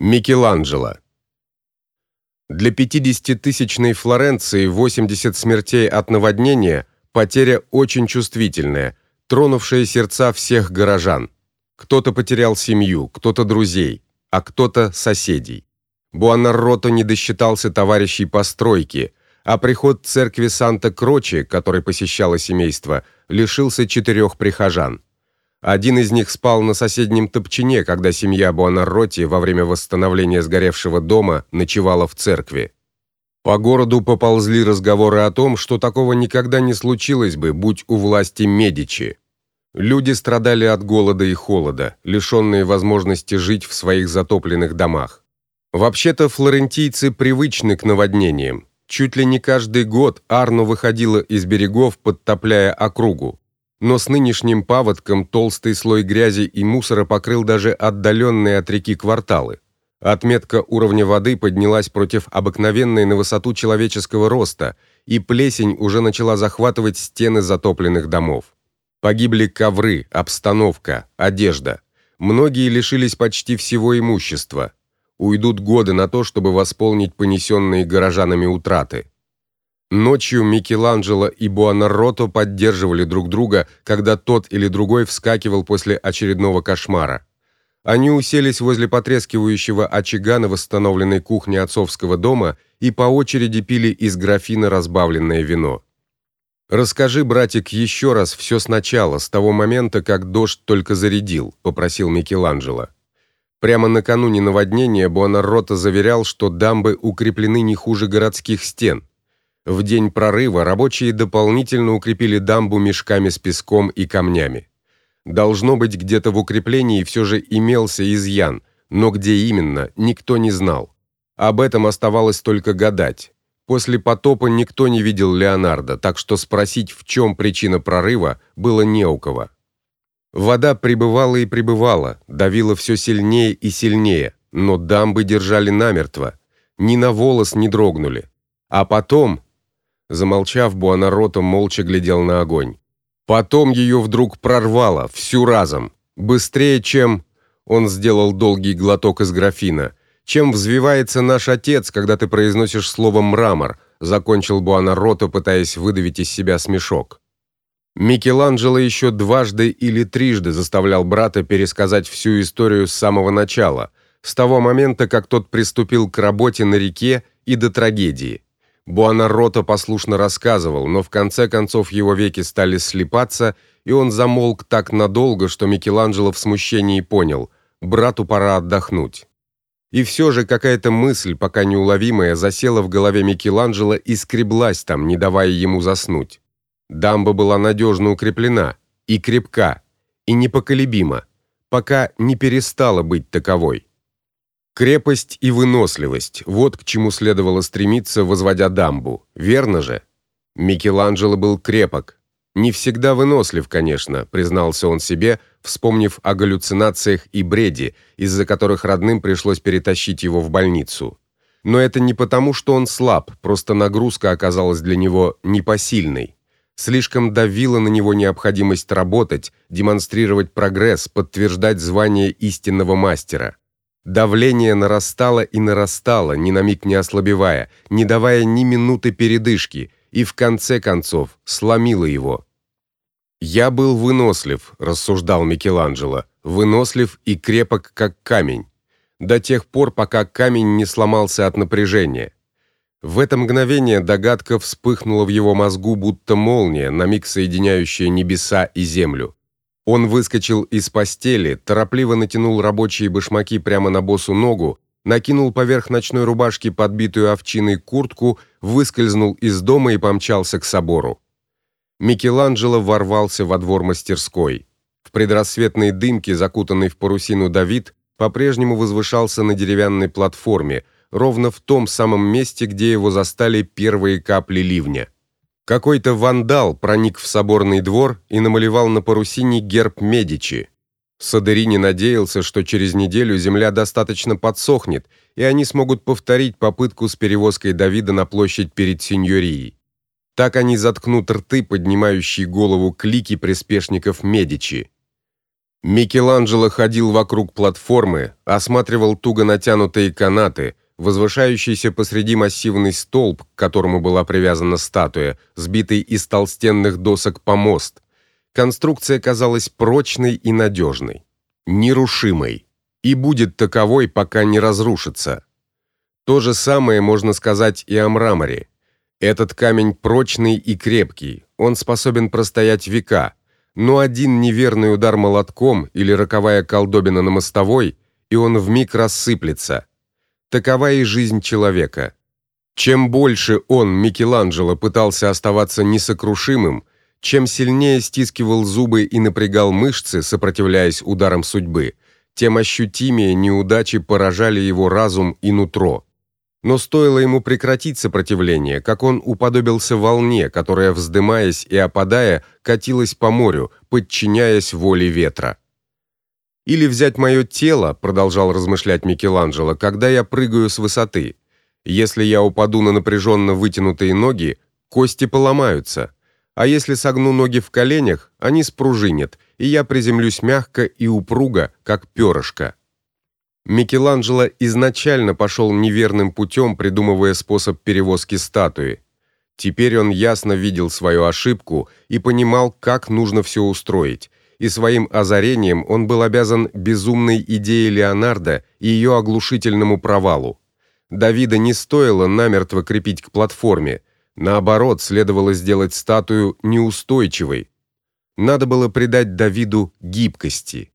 Микеланджело. Для 50-тысячной Флоренции 80 смертей от наводнения потеря очень чувствительная, тронувшая сердца всех горожан. Кто-то потерял семью, кто-то друзей, а кто-то соседей. Буонаротто не досчитался товарищей по стройке, а приход церкви Санта-Кроче, который посещало семейство, лишился четырех прихожан. Один из них спал на соседнем топчине, когда семья Буонаротти во время восстановления сгоревшего дома ночевала в церкви. По городу поползли разговоры о том, что такого никогда не случилось бы, будь у власти Медичи. Люди страдали от голода и холода, лишенные возможности жить в своих затопленных домах. Вообще-то флорентийцы привычны к наводнениям. Чуть ли не каждый год Арно выходила из берегов, подтопляя округу но с нынешним паводком толстый слой грязи и мусора покрыл даже отдаленные от реки кварталы. Отметка уровня воды поднялась против обыкновенной на высоту человеческого роста, и плесень уже начала захватывать стены затопленных домов. Погибли ковры, обстановка, одежда. Многие лишились почти всего имущества. Уйдут годы на то, чтобы восполнить понесенные горожанами утраты. Ночью Микеланджело и Буонаротто поддерживали друг друга, когда тот или другой вскакивал после очередного кошмара. Они уселись возле потрескивающего очага на восстановленной кухне отцовского дома и по очереди пили из графина разбавленное вино. Расскажи, братик, еще раз все сначала, с того момента, как дождь только зарядил, попросил Микеланджело. Прямо накануне наводнения Буонаротто заверял, что дамбы укреплены не хуже городских стен. В день прорыва рабочие дополнительно укрепили дамбу мешками с песком и камнями. Должно быть, где-то в укреплении все же имелся изъян, но где именно, никто не знал. Об этом оставалось только гадать. После потопа никто не видел Леонардо, так что спросить, в чем причина прорыва, было не у кого. Вода прибывала и прибывала, давила все сильнее и сильнее, но дамбы держали намертво, ни на волос не дрогнули. А потом, Замолчав, Буонаротто молча глядел на огонь. Потом ее вдруг прорвало, всю разом, быстрее, чем он сделал долгий глоток из графина. Чем взвивается наш отец, когда ты произносишь слово мрамор, закончил Буонаротто, пытаясь выдавить из себя смешок. Микеланджело еще дважды или трижды заставлял брата пересказать всю историю с самого начала, с того момента, как тот приступил к работе на реке и до трагедии. Буонаротто послушно рассказывал, но в конце концов его веки стали слепаться, и он замолк так надолго, что Микеланджело в смущении понял: брату пора отдохнуть. И все же какая-то мысль, пока неуловимая, засела в голове Микеланджело и скреблась там, не давая ему заснуть. Дамба была надежно укреплена и крепка, и непоколебима, пока не перестала быть таковой. Крепость и выносливость вот к чему следовало стремиться, возводя дамбу. Верно же? Микеланджело был крепок, не всегда вынослив, конечно, признался он себе, вспомнив о галлюцинациях и бреде, из-за которых родным пришлось перетащить его в больницу. Но это не потому, что он слаб, просто нагрузка оказалась для него непосильной. Слишком давила на него необходимость работать, демонстрировать прогресс, подтверждать звание истинного мастера. Давление нарастало и нарастало, ни на миг не ослабевая, не давая ни минуты передышки, и в конце концов сломило его. Я был вынослив, рассуждал Микеланджело, вынослив и крепок как камень, до тех пор, пока камень не сломался от напряжения. В это мгновение догадка вспыхнула в его мозгу, будто молния, на миг соединяющая небеса и землю. Он выскочил из постели, торопливо натянул рабочие башмаки прямо на босу ногу, накинул поверх ночной рубашки подбитую овчиной куртку, выскользнул из дома и помчался к собору. Микеланджело ворвался во двор мастерской. В предрассветной дымке, закутанный в парусину Давид, по-прежнему возвышался на деревянной платформе, ровно в том самом месте, где его застали первые капли ливня. Какой-то вандал проник в соборный двор и намалевал на парусине герб Медичи. Садерини надеялся, что через неделю земля достаточно подсохнет, и они смогут повторить попытку с перевозкой Давида на площадь перед сеньорией. Так они заткнут рты, поднимающие голову клики приспешников Медичи. Микеланджело ходил вокруг платформы, осматривал туго натянутые канаты, возвышающийся посреди массивный столб, к которому была привязана статуя, сбитый из толстенных досок помост. Конструкция казалась прочной и надежной, нерушимой, и будет таковой, пока не разрушится. То же самое можно сказать и о мраморе. Этот камень прочный и крепкий, он способен простоять века, но один неверный удар молотком или роковая колдобина на мостовой, и он вмиг рассыплется. Такова и жизнь человека. Чем больше он, Микеланджело, пытался оставаться несокрушимым, чем сильнее стискивал зубы и напрягал мышцы, сопротивляясь ударам судьбы, тем ощутимее неудачи поражали его разум и нутро. Но стоило ему прекратить сопротивление, как он уподобился волне, которая, вздымаясь и опадая, катилась по морю, подчиняясь воле ветра. Или взять мое тело, продолжал размышлять Микеланджело, когда я прыгаю с высоты. Если я упаду на напряженно вытянутые ноги, кости поломаются. А если согну ноги в коленях, они спружинят, и я приземлюсь мягко и упруго, как перышко. Микеланджело изначально пошел неверным путем, придумывая способ перевозки статуи. Теперь он ясно видел свою ошибку и понимал, как нужно все устроить и своим озарением он был обязан безумной идее Леонардо и ее оглушительному провалу. Давида не стоило намертво крепить к платформе, наоборот, следовало сделать статую неустойчивой. Надо было придать Давиду гибкости.